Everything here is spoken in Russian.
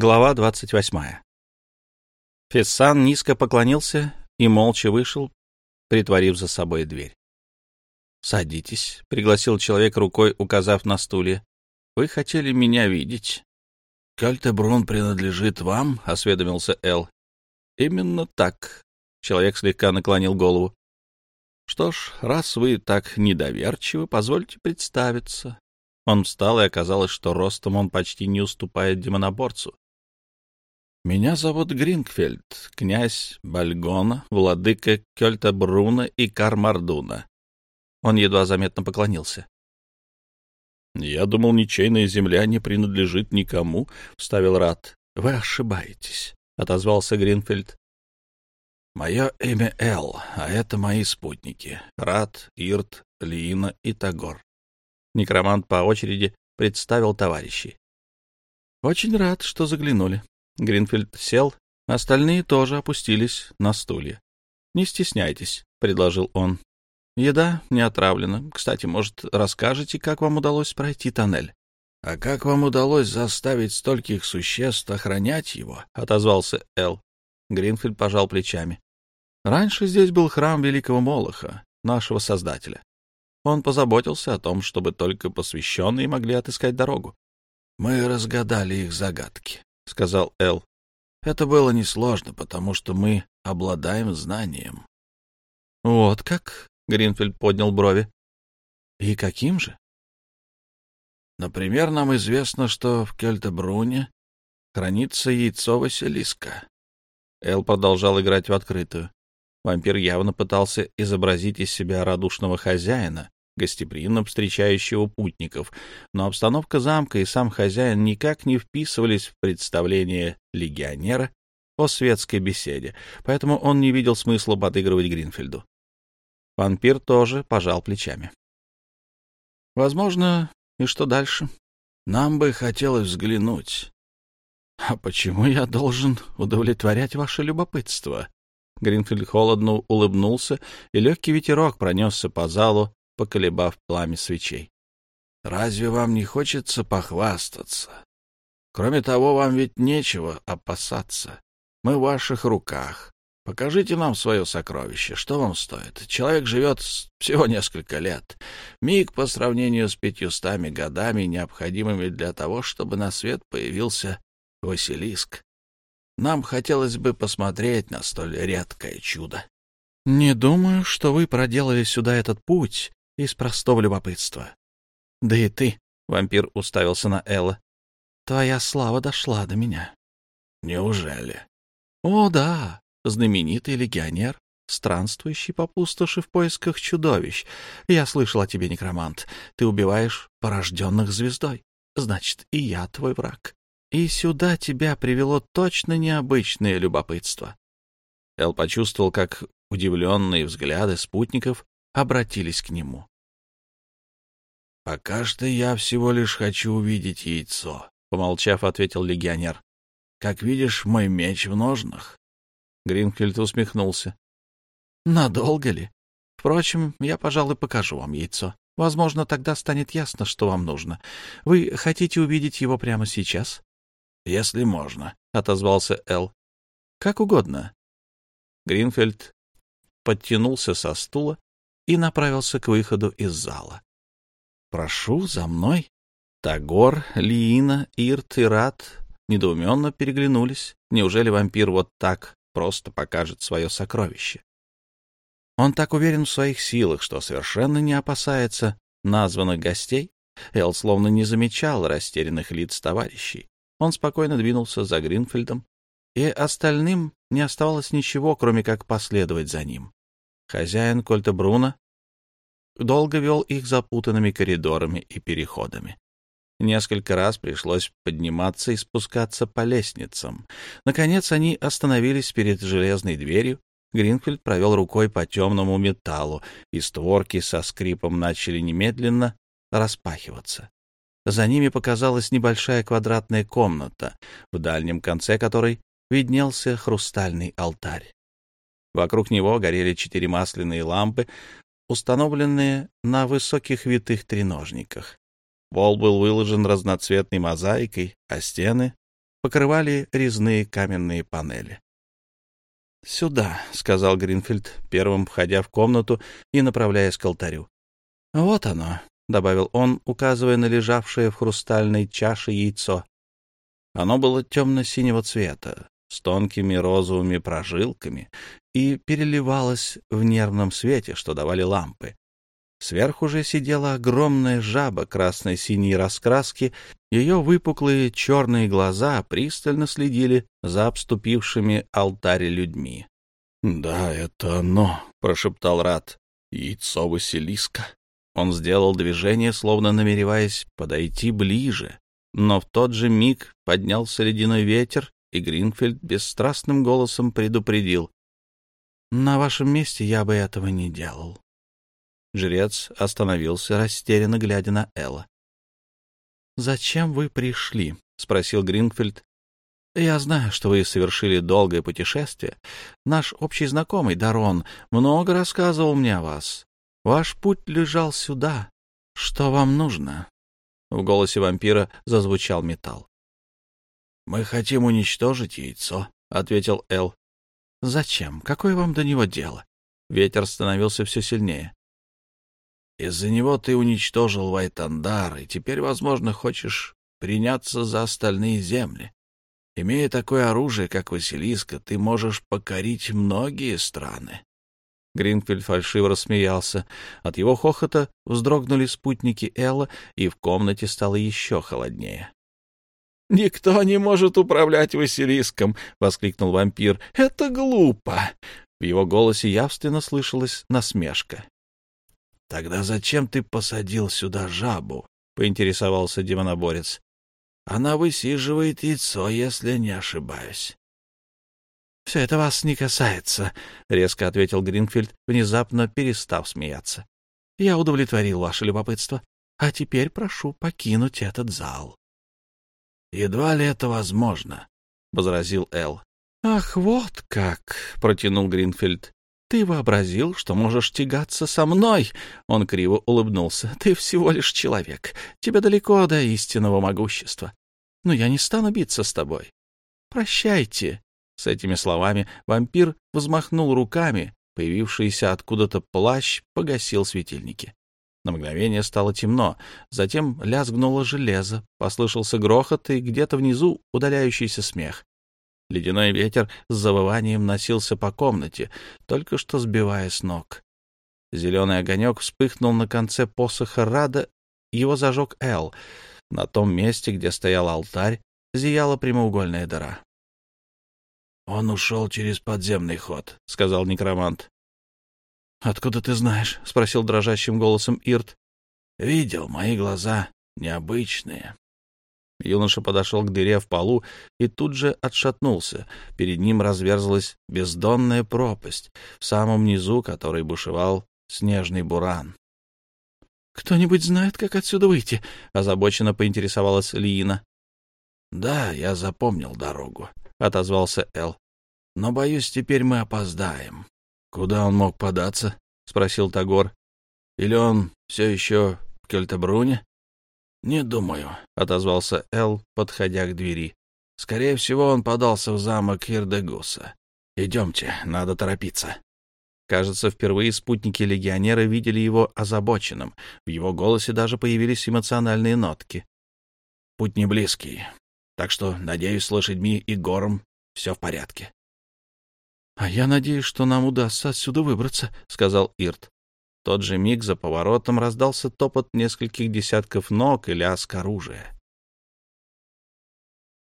Глава двадцать восьмая. Фессан низко поклонился и молча вышел, притворив за собой дверь. «Садитесь», — пригласил человек рукой, указав на стуле. «Вы хотели меня видеть». «Кальтебрун принадлежит вам?» — осведомился Эл. «Именно так», — человек слегка наклонил голову. «Что ж, раз вы так недоверчивы, позвольте представиться. Он встал, и оказалось, что ростом он почти не уступает демоноборцу. «Меня зовут Грингфельд, князь Бальгона, владыка Кёльта-Бруна и Кармардуна». Он едва заметно поклонился. «Я думал, ничейная земля не принадлежит никому», — вставил Рат. «Вы ошибаетесь», — отозвался Гринфельд. «Мое имя Эл, а это мои спутники — Рат, Ирт, Лиина и Тагор. Некромант по очереди представил товарищей. «Очень рад, что заглянули». Гринфельд сел, остальные тоже опустились на стулья. «Не стесняйтесь», — предложил он. «Еда не отравлена. Кстати, может, расскажете, как вам удалось пройти тоннель?» «А как вам удалось заставить стольких существ охранять его?» — отозвался Эл. Гринфельд пожал плечами. «Раньше здесь был храм великого Молоха, нашего создателя. Он позаботился о том, чтобы только посвященные могли отыскать дорогу. — Мы разгадали их загадки, — сказал Эл. — Это было несложно, потому что мы обладаем знанием. — Вот как? — Гринфельд поднял брови. — И каким же? — Например, нам известно, что в Кельтебруне хранится яйцо Василиска. Эл продолжал играть в открытую. Вампир явно пытался изобразить из себя радушного хозяина, гостеприимно встречающего путников, но обстановка замка и сам хозяин никак не вписывались в представление легионера о светской беседе, поэтому он не видел смысла подыгрывать Гринфельду. Вампир тоже пожал плечами. «Возможно, и что дальше? Нам бы хотелось взглянуть». «А почему я должен удовлетворять ваше любопытство?» Гринфельд холодно улыбнулся, и легкий ветерок пронесся по залу, поколебав пламя свечей. — Разве вам не хочется похвастаться? Кроме того, вам ведь нечего опасаться. Мы в ваших руках. Покажите нам свое сокровище. Что вам стоит? Человек живет всего несколько лет. Миг по сравнению с пятьюстами годами, необходимыми для того, чтобы на свет появился Василиск. Нам хотелось бы посмотреть на столь редкое чудо. — Не думаю, что вы проделали сюда этот путь из простого любопытства. Да и ты, — вампир уставился на Элла, — твоя слава дошла до меня. Неужели? О, да, знаменитый легионер, странствующий по пустоши в поисках чудовищ. Я слышал о тебе, некромант. Ты убиваешь порожденных звездой. Значит, и я твой враг. И сюда тебя привело точно необычное любопытство. Эл почувствовал, как удивленные взгляды спутников обратились к нему. «Пока что я всего лишь хочу увидеть яйцо», — помолчав, ответил легионер. «Как видишь, мой меч в ножнах». Гринфельд усмехнулся. «Надолго ли? Впрочем, я, пожалуй, покажу вам яйцо. Возможно, тогда станет ясно, что вам нужно. Вы хотите увидеть его прямо сейчас?» «Если можно», — отозвался Эл. «Как угодно». Гринфельд подтянулся со стула и направился к выходу из зала. «Прошу, за мной!» Тагор, Лиина, Ирт и Рат недоуменно переглянулись. Неужели вампир вот так просто покажет свое сокровище? Он так уверен в своих силах, что совершенно не опасается названных гостей. Эл словно не замечал растерянных лиц товарищей. Он спокойно двинулся за Гринфельдом, и остальным не оставалось ничего, кроме как последовать за ним. Хозяин Кольта Бруна долго вел их запутанными коридорами и переходами. Несколько раз пришлось подниматься и спускаться по лестницам. Наконец они остановились перед железной дверью. Гринфельд провел рукой по темному металлу, и створки со скрипом начали немедленно распахиваться. За ними показалась небольшая квадратная комната, в дальнем конце которой виднелся хрустальный алтарь. Вокруг него горели четыре масляные лампы, установленные на высоких витых треножниках. Пол был выложен разноцветной мозаикой, а стены покрывали резные каменные панели. «Сюда», — сказал Гринфилд, первым входя в комнату и направляясь к алтарю. «Вот оно», — добавил он, указывая на лежавшее в хрустальной чаше яйцо. Оно было темно-синего цвета, с тонкими розовыми прожилками и переливалось в нервном свете, что давали лампы. Сверху же сидела огромная жаба красно-синей раскраски, ее выпуклые черные глаза пристально следили за обступившими алтарь людьми. — Да, это оно, — прошептал Рат. — Яйцо Василиска. Он сделал движение, словно намереваясь подойти ближе, но в тот же миг поднялся ледяной ветер, и Гринфельд бесстрастным голосом предупредил. — На вашем месте я бы этого не делал. Жрец остановился, растерянно глядя на Элла. «Зачем вы пришли?» — спросил Гринфельд. «Я знаю, что вы совершили долгое путешествие. Наш общий знакомый, Дарон, много рассказывал мне о вас. Ваш путь лежал сюда. Что вам нужно?» В голосе вампира зазвучал металл. «Мы хотим уничтожить яйцо», — ответил Эл. «Зачем? Какое вам до него дело?» Ветер становился все сильнее. Из-за него ты уничтожил Вайтандар, и теперь, возможно, хочешь приняться за остальные земли. Имея такое оружие, как Василиска, ты можешь покорить многие страны. Гринфельд фальшиво рассмеялся. От его хохота вздрогнули спутники Элла, и в комнате стало еще холоднее. — Никто не может управлять Василиском! — воскликнул вампир. — Это глупо! В его голосе явственно слышалась насмешка. — Тогда зачем ты посадил сюда жабу? — поинтересовался демоноборец. — Она высиживает яйцо, если не ошибаюсь. — Все это вас не касается, — резко ответил Гринфилд, внезапно перестав смеяться. — Я удовлетворил ваше любопытство, а теперь прошу покинуть этот зал. — Едва ли это возможно, — возразил Эл. — Ах, вот как! — протянул Гринфилд. Ты вообразил, что можешь тягаться со мной? Он криво улыбнулся. Ты всего лишь человек. Тебе далеко до истинного могущества. Но я не стану биться с тобой. Прощайте. С этими словами вампир взмахнул руками. Появившийся откуда-то плащ погасил светильники. На мгновение стало темно, затем лязгнуло железо, послышался грохот и где-то внизу удаляющийся смех. Ледяной ветер с завыванием носился по комнате, только что сбивая с ног. Зеленый огонек вспыхнул на конце посоха Рада, его зажег Эл. На том месте, где стоял алтарь, зияла прямоугольная дыра. — Он ушел через подземный ход, — сказал некромант. — Откуда ты знаешь? — спросил дрожащим голосом Ирт. — Видел, мои глаза необычные. Юноша подошел к дыре в полу и тут же отшатнулся. Перед ним разверзлась бездонная пропасть, в самом низу которой бушевал снежный буран. «Кто-нибудь знает, как отсюда выйти?» — озабоченно поинтересовалась Лиина. «Да, я запомнил дорогу», — отозвался Эл. «Но, боюсь, теперь мы опоздаем». «Куда он мог податься?» — спросил Тагор. «Или он все еще в Кельтебруне?» «Не думаю», — отозвался Эл, подходя к двери. «Скорее всего, он подался в замок Ирдегуса. Идемте, надо торопиться». Кажется, впервые спутники легионера видели его озабоченным. В его голосе даже появились эмоциональные нотки. «Путь не близкий, так что, надеюсь, с лошадьми и гором все в порядке». «А я надеюсь, что нам удастся отсюда выбраться», — сказал Ирт тот же миг за поворотом раздался топот нескольких десятков ног и лязг оружия.